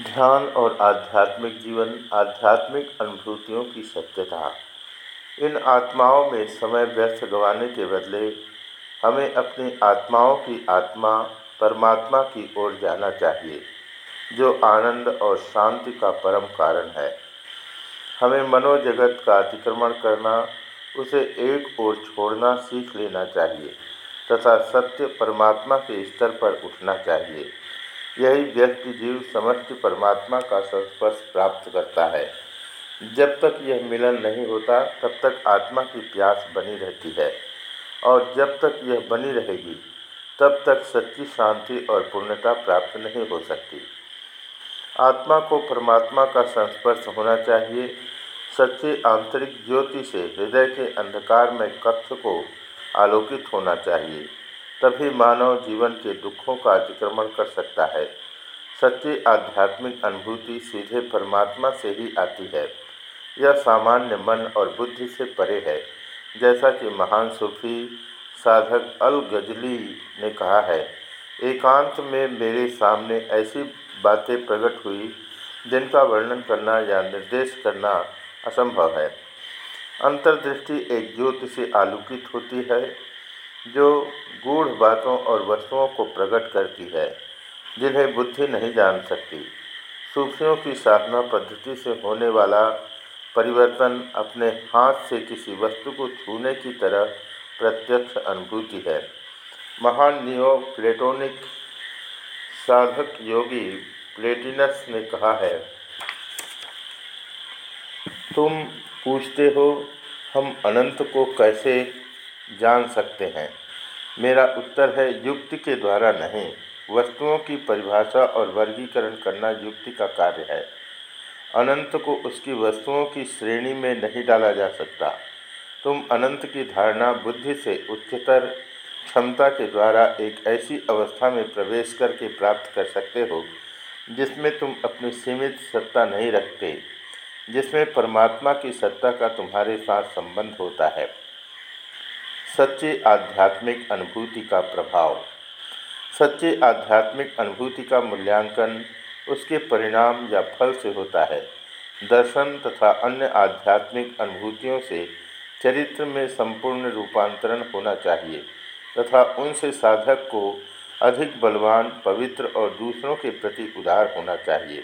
ध्यान और आध्यात्मिक जीवन, आध्यात्मिक अनुभूतियों की सत्यता। इन आत्माओं में समय व्यर्थ गंवाने के बदले हमें अपनी आत्माओं की आत्मा, परमात्मा की ओर जाना चाहिए, जो आनंद और शांति का परम कारण है। हमें मनोजगत का अतिक्रमण करना, उसे एक ओर छोड़ना सीख लेना चाहिए, तथा सत्य परमात्मा के स्तर पर उठना चाहिए। यही व्यक्ति जीव समस्त परमात्मा का संस्पर्श प्राप्त करता है। जब तक यह मिलन नहीं होता, तब तक आत्मा की प्यास बनी रहती है। और जब तक यह बनी रहेगी, तब तक सच्ची शांति और पूर्णता प्राप्त नहीं हो सकती। आत्मा को परमात्मा का संस्पर्श होना चाहिए। सच्चे आंतरिक ज्योति से हृदय के अंधकार में कक्ष को आलोकित होना चाहिए। तभी मानव जीवन के दुखों का अतिक्रमण कर सकता है। सच्ची आध्यात्मिक अनुभूति सीधे परमात्मा से ही आती है। यह सामान्य मन और बुद्धि से परे है। जैसा कि महान सूफी साधक अल गजली ने कहा है, एकांत में मेरे सामने ऐसी बातें प्रकट हुई, जिनका वर्णन करना या निर्देश करना असंभव है। अंतर्दृष्टि एक ज्योति से आलोकित होती है जो गूढ़ बातों और वस्तुओं को प्रकट करती है, जिन्हें बुद्धि नहीं जान सकती। सूफियों की साधना पद्धति से होने वाला परिवर्तन अपने हाथ से किसी वस्तु को छूने की तरह प्रत्यक्ष अनुभूति है। महान नियो प्लेटोनिक साधक योगी प्लेटिनस ने कहा है, तुम पूछते हो, हम अनंत को कैसे जान सकते हैं। मेरा उत्तर है, युक्ति के द्वारा नहीं। वस्तुओं की परिभाषा और वर्गीकरण करना युक्ति का कार्य है। अनंत को उसकी वस्तुओं की श्रेणी में नहीं डाला जा सकता। तुम अनंत की धारणा बुद्धि से उच्चतर क्षमता के द्वारा एक ऐसी अवस्था में प्रवेश करके प्राप्त कर सकते हो, जिसमें तुम अपनी सीमित सत्ता नहीं रखते, जिसमें परमात्मा की सत्ता का तुम्हारे साथ संबंध होता है। सच्ची आध्यात्मिक अनुभूति का प्रभाव। सच्चे आध्यात्मिक अनुभूति का मूल्यांकन उसके परिणाम या फल से होता है। दर्शन तथा अन्य आध्यात्मिक अनुभूतियों से चरित्र में संपूर्ण रूपांतरण होना चाहिए तथा उनसे साधक को अधिक बलवान, पवित्र और दूसरों के प्रति उदार होना चाहिए।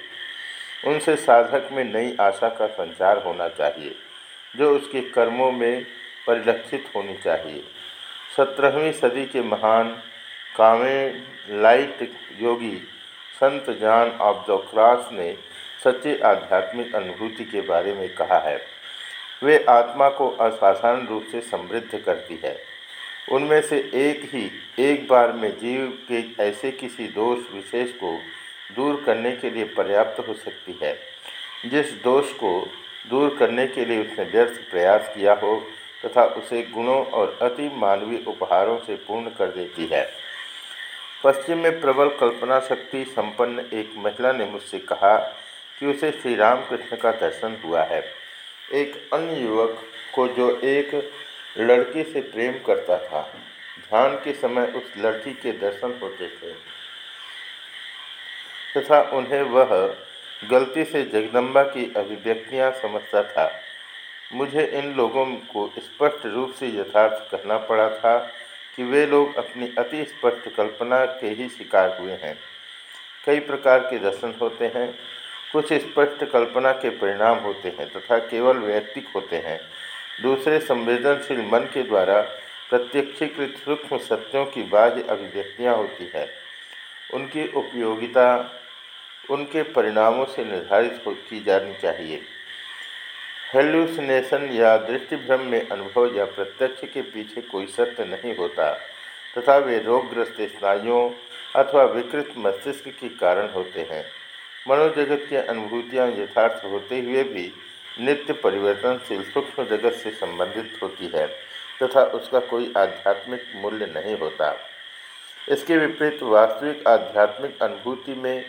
उनसे साधक में नई आशा का संचार होना चाहिए, जो उसके कर्मों में परिलक्षित होनी चाहिए। सत्रहवीं सदी के महान कामे लाइट योगी संत जान ऑफ़ द क्रॉस ने सच्चे आध्यात्मिक अनुभूति के बारे में कहा है। वे आत्मा को असाधारण रूप से समृद्ध करती है। उनमें से एक ही एक बार में जीव के ऐसे किसी दोष विशेष को दूर करने के लिए पर्याप्त हो सकती है। जिस दोष को दूर करने के लिए उसने व्यर्थ प्रयास किया हो तथा उसे गुणों और अति मानवीय उपहारों से पूर्ण कर देती है। पश्चिम में प्रबल कल्पना शक्ति संपन्न एक महिला ने मुझसे कहा कि उसे श्री रामकृष्ण का दर्शन हुआ है। एक अन्य युवक को जो एक लड़की से प्रेम करता था, ध्यान के समय उस लड़की के दर्शन होते थे। तथा उन्हें वह गलती से जगदम्बा की अभिव्यक्तियाँ समझता था। मुझे इन लोगों को स्पष्ट रूप से यथार्थ कहना पड़ा था कि वे लोग अपनी अति स्पष्ट कल्पना के ही शिकार हुए हैं। कई प्रकार के दर्शन होते हैं, कुछ स्पष्ट कल्पना के परिणाम होते हैं तथा केवल वैयक्तिक होते हैं। दूसरे संवेदनशील मन के द्वारा प्रत्यक्षीकृत सूक्ष्म सत्यों की बाह्य अभिव्यक्तियाँ होती है। उनकी उपयोगिता उनके परिणामों से निर्धारित की जानी चाहिए। हेल्यूसिनेशन या दृष्टिभ्रम में अनुभव या प्रत्यक्ष के पीछे कोई सत्य नहीं होता, तथा वे रोगग्रस्त स्नायुओं अथवा विकृत मस्तिष्क के कारण होते हैं। मनोजगत की अनुभूतियाँ यथार्थ होते हुए भी नित्य परिवर्तनशील सूक्ष्म जगत से संबंधित होती है, तथा उसका कोई आध्यात्मिक मूल्य नहीं होता। इसके विपरीत वास्तविक आध्यात्मिक अनुभूति में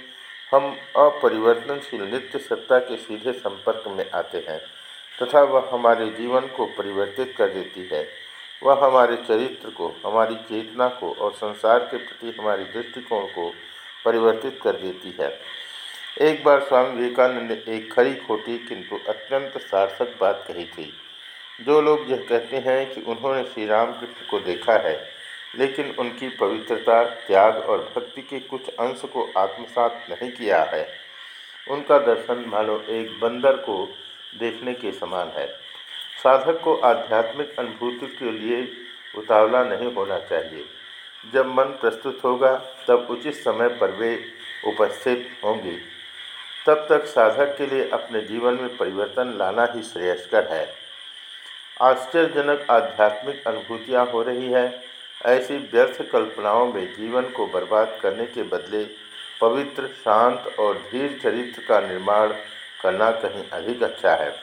हम अपरिवर्तनशील नित्य सत्ता के सीधे संपर्क में आते हैं। तथा वह हमारे जीवन को परिवर्तित कर देती है। वह हमारे चरित्र को, हमारी चेतना को और संसार के प्रति हमारी दृष्टिकोण को परिवर्तित कर देती है। एक बार स्वामी विवेकानंद ने एक खरी खोटी किंतु अत्यंत सार्थक बात कही थी। जो लोग यह कहते हैं कि उन्होंने श्री रामकृष्ण को देखा है, लेकिन उनकी पवित्रता, त्याग और भक्ति के कुछ अंश को आत्मसात नहीं किया है। उनका दर्शन मानो एक बंदर को देखने के समान है। साधक को आध्यात्मिक अनुभूति के लिए उतावला नहीं होना चाहिए। जब मन प्रस्तुत होगा, तब उचित समय पर वे उपस्थित होंगे। तब तक साधक के लिए अपने जीवन में परिवर्तन लाना ही श्रेयस्कर है। आश्चर्यजनक आध्यात्मिक अनुभूतियाँ हो रही है। ऐसी व्यर्थ कल्पनाओं में जीवन को बर्बाद करने के बदले पवित्र, शांत और धीर चरित्र का निर्माण करना कहीं अधिक अच्छा है।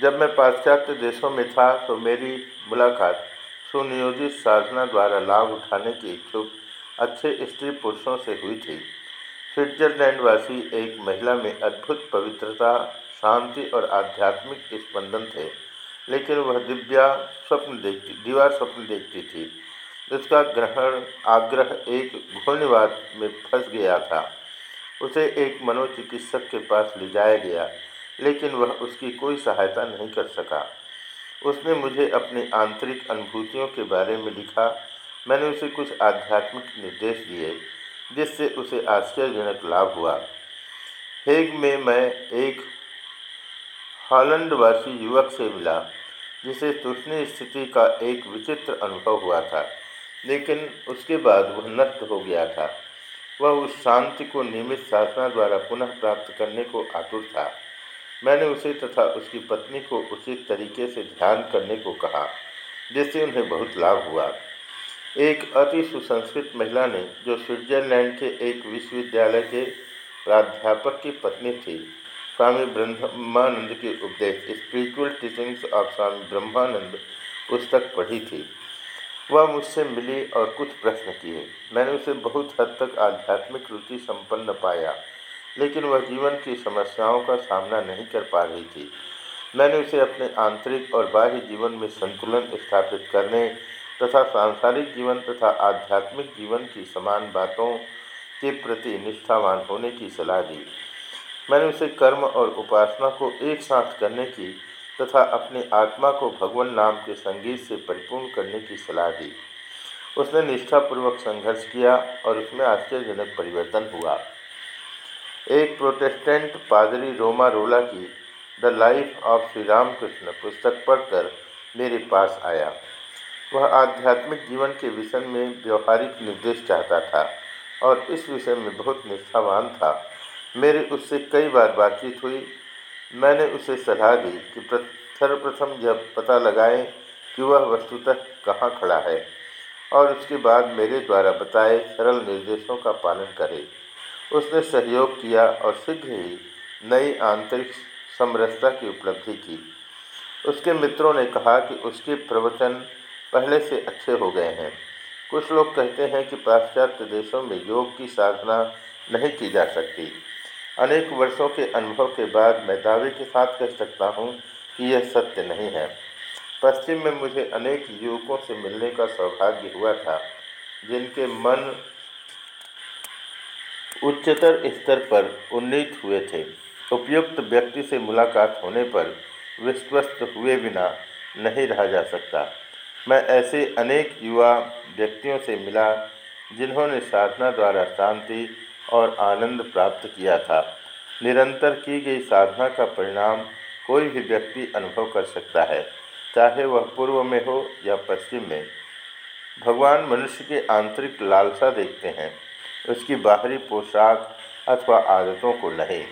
जब मैं पाश्चात्य देशों में था तो मेरी मुलाकात सुनियोजित साधना द्वारा लाभ उठाने के इच्छुक अच्छे स्त्री पुरुषों से हुई थी। स्विट्जरलैंडवासी एक महिला में अद्भुत पवित्रता, शांति और आध्यात्मिक स्पंदन थे, लेकिन वह दिव्या स्वप्न देखती, दीवार स्वप्न देखती थी। उसका ग्रहण, आग्रह एक घूर्णवाद में फंस गया था। उसे एक मनोचिकित्सक के पास ले जाया गया, लेकिन वह उसकी कोई सहायता नहीं कर सका। उसने मुझे अपनी आंतरिक अनुभूतियों के बारे में लिखा। मैंने उसे कुछ आध्यात्मिक निर्देश दिए, जिससे उसे आश्चर्यजनक लाभ हुआ। हेग में मैं एक हॉलैंडवासी युवक से मिला, जिसे तुष्णी स्थिति का एक विचित्र अनुभव हुआ था, लेकिन उसके बाद वह नष्ट हो गया था। वह उस शांति को नियमित साधना द्वारा पुनः प्राप्त करने को आतुर था। मैंने उसे तथा उसकी पत्नी को उचित तरीके से ध्यान करने को कहा, जिससे उन्हें बहुत लाभ हुआ। एक अति सुसंस्कृत महिला ने, जो स्विट्जरलैंड के एक विश्वविद्यालय के प्राध्यापक की पत्नी थी, स्वामी ब्रह्मानंद के उपदेश, spiritual teachings of Swami Brahmanand पुस्तक पढ़ी थी। वह मुझसे मिली और कुछ प्रश्न किए। मैंने उसे बहुत हद तक आध्यात्मिक रुचि संपन्न पाया, लेकिन वह जीवन की समस्याओं का सामना नहीं कर पा रही थी। मैंने उसे अपने आंतरिक और बाह्य जीवन में संतुलन स्थापित करने तथा सांसारिक जीवन तथा आध्यात्मिक जीवन की समान बातों के प्रति निष्ठावान होने की सलाह दी। मैंने उसे कर्म और उपासना को एक साथ करने की तथा अपनी आत्मा को भगवान नाम के संगीत से परिपूर्ण करने की सलाह दी। उसने निष्ठापूर्वक संघर्ष किया और उसमें आश्चर्यजनक परिवर्तन हुआ। एक प्रोटेस्टेंट पादरी रोमा रोला की the life of Shri Ramakrishna पुस्तक पढ़कर मेरे पास आया। वह आध्यात्मिक जीवन के विषय में व्यवहारिक निर्देश चाहता था और इस विषय में बहुत निष्ठावान था। मेरी उससे कई बार बातचीत हुई मैंने उसे सलाह दी कि सर्वप्रथम यह पता लगाएँ कि वह वस्तुतः कहाँ खड़ा है और उसके बाद मेरे द्वारा बताए सरल निर्देशों का पालन करे। उसने सहयोग किया और शीघ्र ही नई आंतरिक समरसता की उपलब्धि की। उसके मित्रों ने कहा कि उसके प्रवचन पहले से अच्छे हो गए हैं। कुछ लोग कहते हैं कि पाश्चात्य देशों में योग की साधना नहीं की जा सकती। अनेक वर्षों के अनुभव के बाद मैं दावे के साथ कह सकता हूँ कि यह सत्य नहीं है। पश्चिम में मुझे अनेक युवकों से मिलने का सौभाग्य हुआ था, जिनके मन उच्चतर स्तर पर उन्नीत हुए थे। उपयुक्त व्यक्ति से मुलाकात होने पर विश्वस्त हुए बिना नहीं रहा जा सकता। मैं ऐसे अनेक युवा व्यक्तियों से मिला, जिन्होंने साधना द्वारा शांति और आनंद प्राप्त किया था। निरंतर की गई साधना का परिणाम कोई भी व्यक्ति अनुभव कर सकता है, चाहे वह पूर्व में हो या पश्चिम में। भगवान मनुष्य के आंतरिक लालसा देखते हैं, उसकी बाहरी पोशाक अथवा आदतों को नहीं